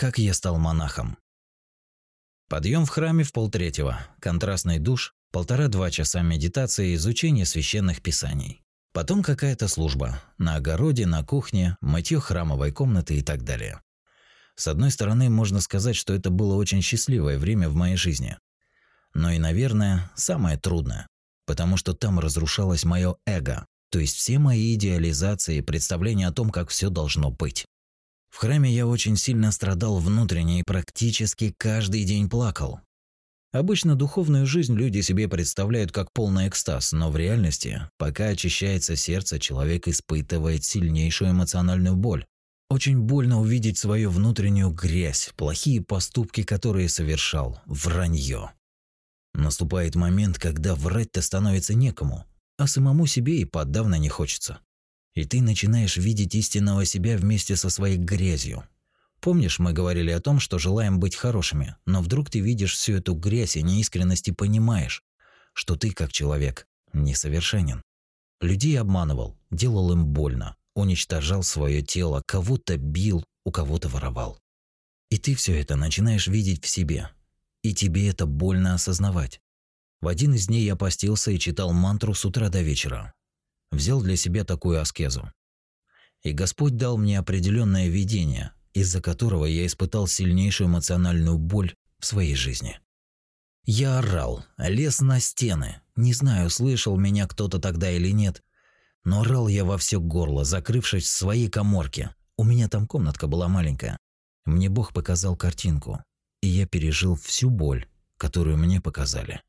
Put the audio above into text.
Как я стал монахом. Подъем в храме в полтретьего, контрастный душ, полтора-два часа медитации и изучения священных писаний. Потом какая-то служба. На огороде, на кухне, мытье храмовой комнаты и так далее. С одной стороны, можно сказать, что это было очень счастливое время в моей жизни. Но и, наверное, самое трудное. Потому что там разрушалось мое эго, то есть все мои идеализации и представления о том, как все должно быть. В храме я очень сильно страдал внутренне и практически каждый день плакал. Обычно духовную жизнь люди себе представляют как полный экстаз, но в реальности, пока очищается сердце, человек испытывает сильнейшую эмоциональную боль. Очень больно увидеть свою внутреннюю грязь, плохие поступки, которые совершал, вранье. Наступает момент, когда врать-то становится некому, а самому себе и подавно не хочется. И ты начинаешь видеть истинного себя вместе со своей грязью. Помнишь, мы говорили о том, что желаем быть хорошими, но вдруг ты видишь всю эту грязь и неискренность и понимаешь, что ты, как человек, несовершенен. Людей обманывал, делал им больно, уничтожал свое тело, кого-то бил, у кого-то воровал. И ты все это начинаешь видеть в себе. И тебе это больно осознавать. В один из дней я постился и читал мантру с утра до вечера взял для себя такую аскезу. И Господь дал мне определенное видение, из-за которого я испытал сильнейшую эмоциональную боль в своей жизни. Я орал, лез на стены. Не знаю, слышал меня кто-то тогда или нет, но орал я во все горло, закрывшись в своей коморке. У меня там комнатка была маленькая. Мне Бог показал картинку, и я пережил всю боль, которую мне показали.